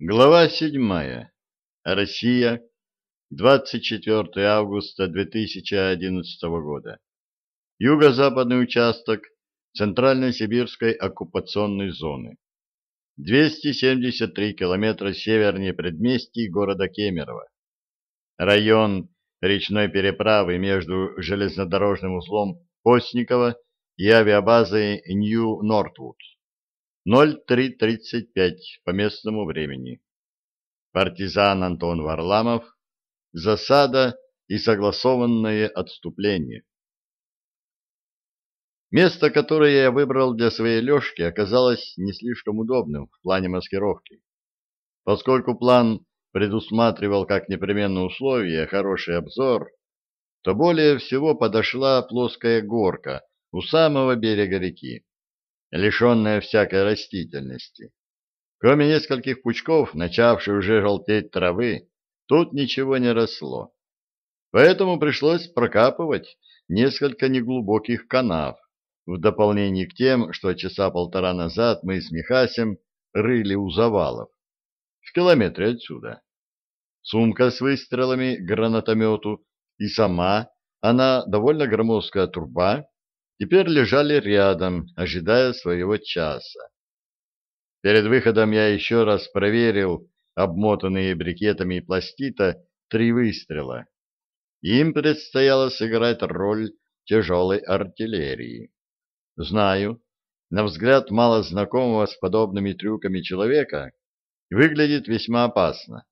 Глава седьмая. Россия. 24 августа 2011 года. Юго-западный участок Центрально-Сибирской оккупационной зоны. 273 километра севернее предместий города Кемерово. Район речной переправы между железнодорожным узлом Постникова и авиабазой Нью-Нортвуд. 03.35 по местному времени. Партизан Антон Варламов. Засада и согласованное отступление. Место, которое я выбрал для своей лёжки, оказалось не слишком удобным в плане маскировки. Поскольку план предусматривал как непременное условие хороший обзор, то более всего подошла плоская горка у самого берега реки лишенная всякой растительности. Кроме нескольких пучков, начавшей уже желтеть травы, тут ничего не росло. Поэтому пришлось прокапывать несколько неглубоких канав, в дополнение к тем, что часа полтора назад мы с Михасем рыли у завалов, в километре отсюда. Сумка с выстрелами гранатомету и сама она довольно громоздкая труба теперь лежали рядом, ожидая своего часа. Перед выходом я еще раз проверил обмотанные брикетами пластита три выстрела. Им предстояло сыграть роль тяжелой артиллерии. Знаю, на взгляд мало знакомого с подобными трюками человека, выглядит весьма опасно.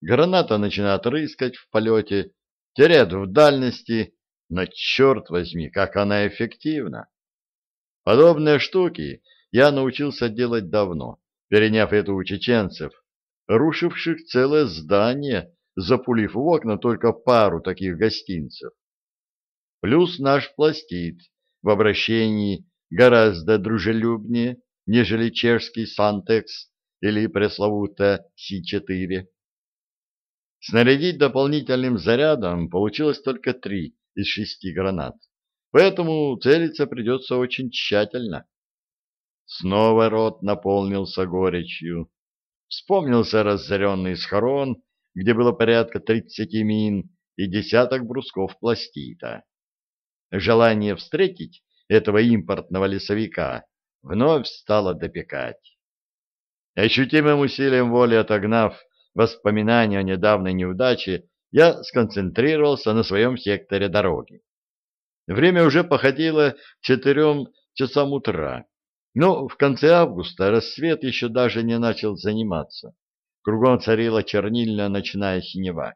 Граната начинает рыскать в полете, теряет в дальности но черт возьми, как она эффективна! Подобные штуки я научился делать давно, переняв это у чеченцев, рушивших целое здание, запулив в окна только пару таких гостинцев. Плюс наш пластид в обращении гораздо дружелюбнее, нежели чешский Сантекс или пресловутая Си-4. Снарядить дополнительным зарядом получилось только три, из шести гранат, поэтому целиться придется очень тщательно. Снова рот наполнился горечью. Вспомнился разоренный схорон, где было порядка тридцати мин и десяток брусков пластита. Желание встретить этого импортного лесовика вновь стало допекать. Ощутимым усилием воли отогнав воспоминания о недавней неудаче, я сконцентрировался на своем секторе дороги. Время уже походило четырем часам утра, но в конце августа рассвет еще даже не начал заниматься. Кругом царила чернильная ночная синева.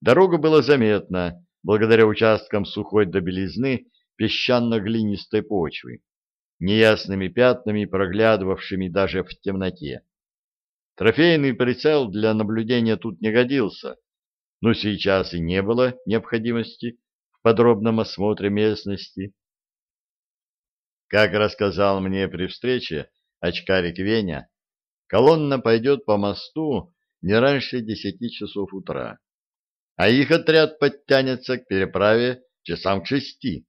Дорога была заметна, благодаря участкам сухой до белизны песчано-глинистой почвы, неясными пятнами, проглядывавшими даже в темноте. Трофейный прицел для наблюдения тут не годился, но сейчас и не было необходимости в подробном осмотре местности. Как рассказал мне при встрече очкарик Веня, колонна пойдет по мосту не раньше десяти часов утра, а их отряд подтянется к переправе часам к шести.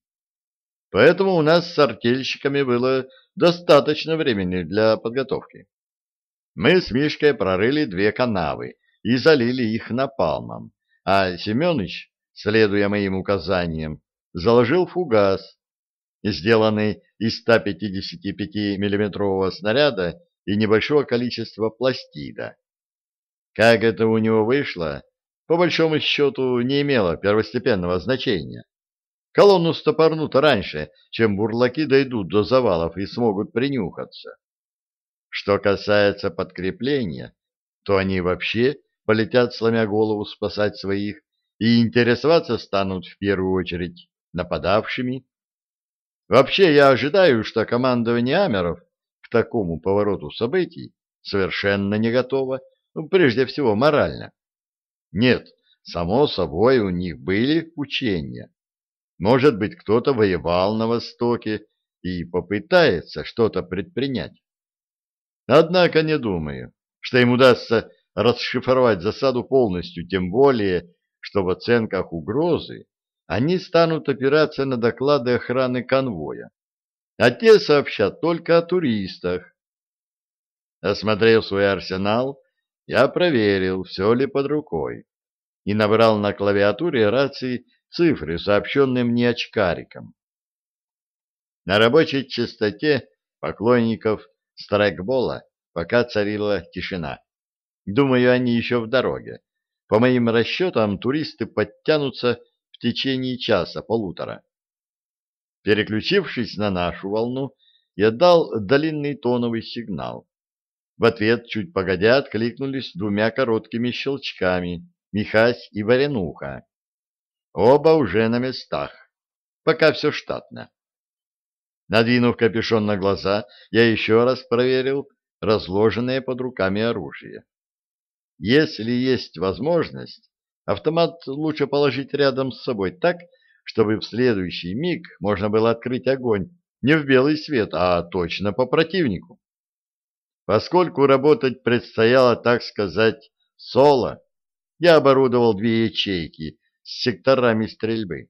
Поэтому у нас с артельщиками было достаточно времени для подготовки. Мы с Мишкой прорыли две канавы и залили их напалмом, а Семенович, следуя моим указаниям, заложил фугас, сделанный из 155 миллиметрового снаряда и небольшого количества пластида. Как это у него вышло, по большому счету не имело первостепенного значения. Колонну стопорнут раньше, чем бурлаки дойдут до завалов и смогут принюхаться. Что касается подкрепления, то они вообще полетят, сломя голову, спасать своих, и интересоваться станут в первую очередь нападавшими. Вообще, я ожидаю, что командование Амеров к такому повороту событий совершенно не готово, ну, прежде всего морально. Нет, само собой, у них были учения. Может быть, кто-то воевал на Востоке и попытается что-то предпринять. Однако не думаю, что им удастся расшифровать засаду полностью, тем более, что в оценках угрозы они станут опираться на доклады охраны конвоя, а те сообщат только о туристах. Осмотрев свой арсенал, я проверил, все ли под рукой, и набрал на клавиатуре рации цифры, сообщенные мне очкариком. На рабочей частоте поклонников страйкбола пока царила тишина. Думаю, они еще в дороге. По моим расчетам, туристы подтянутся в течение часа-полутора. Переключившись на нашу волну, я дал длинный тоновый сигнал. В ответ, чуть погодя, откликнулись двумя короткими щелчками Михась и Варенуха. Оба уже на местах. Пока все штатно. Надвинув капюшон на глаза, я еще раз проверил разложенное под руками оружие. Если есть возможность, автомат лучше положить рядом с собой так, чтобы в следующий миг можно было открыть огонь не в белый свет, а точно по противнику. Поскольку работать предстояло, так сказать, соло, я оборудовал две ячейки с секторами стрельбы.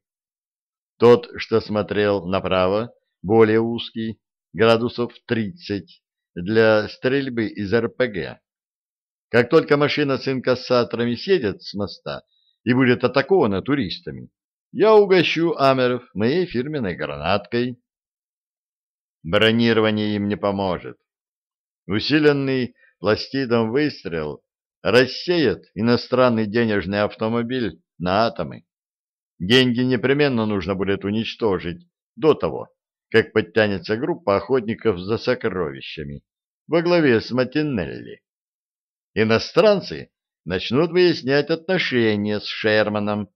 Тот, что смотрел направо, более узкий, градусов 30, для стрельбы из РПГ. Как только машина с инкассаторами съедет с моста и будет атакована туристами, я угощу амеров моей фирменной гранаткой. Бронирование им не поможет. Усиленный пластидом выстрел рассеет иностранный денежный автомобиль на атомы. Деньги непременно нужно будет уничтожить до того, как подтянется группа охотников за сокровищами во главе с Матинелли. Иностранцы начнут выяснять отношения с Шерманом,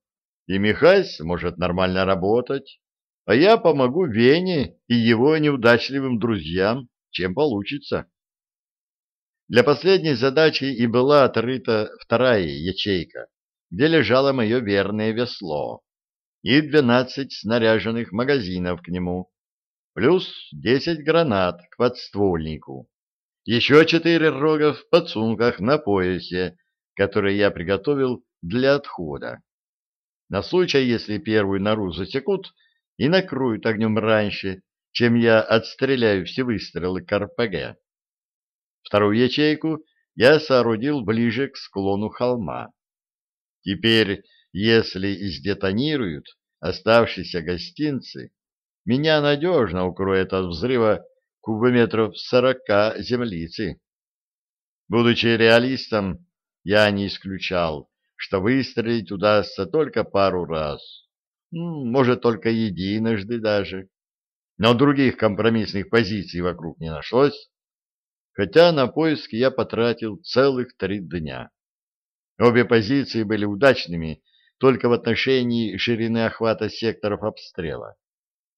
и Михайс может нормально работать, а я помогу Вене и его неудачливым друзьям, чем получится. Для последней задачи и была отрыта вторая ячейка, где лежало мое верное весло, и двенадцать снаряженных магазинов к нему, плюс десять гранат к подствольнику. Еще четыре рога в подсумках на поясе, которые я приготовил для отхода. На случай, если первую нору засекут и накроют огнем раньше, чем я отстреляю все выстрелы к РПГ. Вторую ячейку я соорудил ближе к склону холма. Теперь, если издетонируют оставшиеся гостинцы, меня надежно укроет от взрыва кубометров сорока землицы. Будучи реалистом, я не исключал, что выстрелить удастся только пару раз, может, только единожды даже. Но других компромиссных позиций вокруг не нашлось, хотя на поиски я потратил целых три дня. Обе позиции были удачными только в отношении ширины охвата секторов обстрела.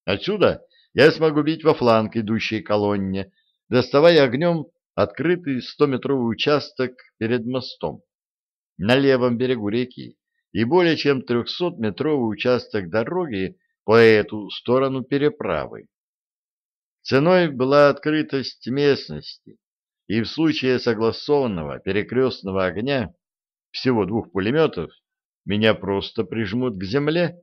Отсюда я смогу бить во фланг идущей колонне, доставая огнем открытый стометровый участок перед мостом на левом берегу реки и более чем трехсотметровый участок дороги по эту сторону переправы. Ценой была открытость местности, и в случае согласованного перекрестного огня всего двух пулеметов меня просто прижмут к земле.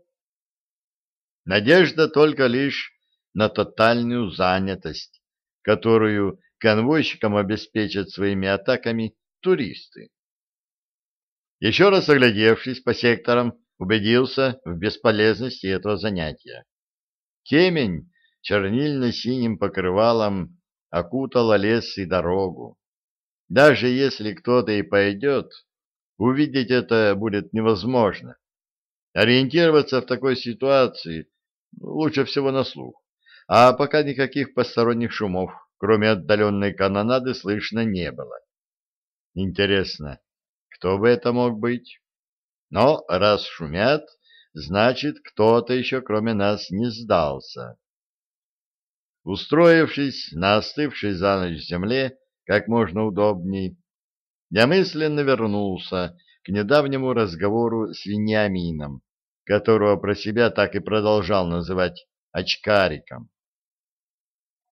Надежда только лишь на тотальную занятость, которую конвойщикам обеспечат своими атаками туристы. Еще раз оглядевшись по секторам, убедился в бесполезности этого занятия. Темень чернильно-синим покрывалом окутала лес и дорогу. Даже если кто-то и пойдет, увидеть это будет невозможно. Ориентироваться в такой ситуации лучше всего на слух а пока никаких посторонних шумов, кроме отдаленной канонады, слышно не было. Интересно, кто бы это мог быть? Но раз шумят, значит, кто-то еще кроме нас не сдался. Устроившись на остывшей за ночь земле как можно удобней, я мысленно вернулся к недавнему разговору с Вениамином, которого про себя так и продолжал называть очкариком.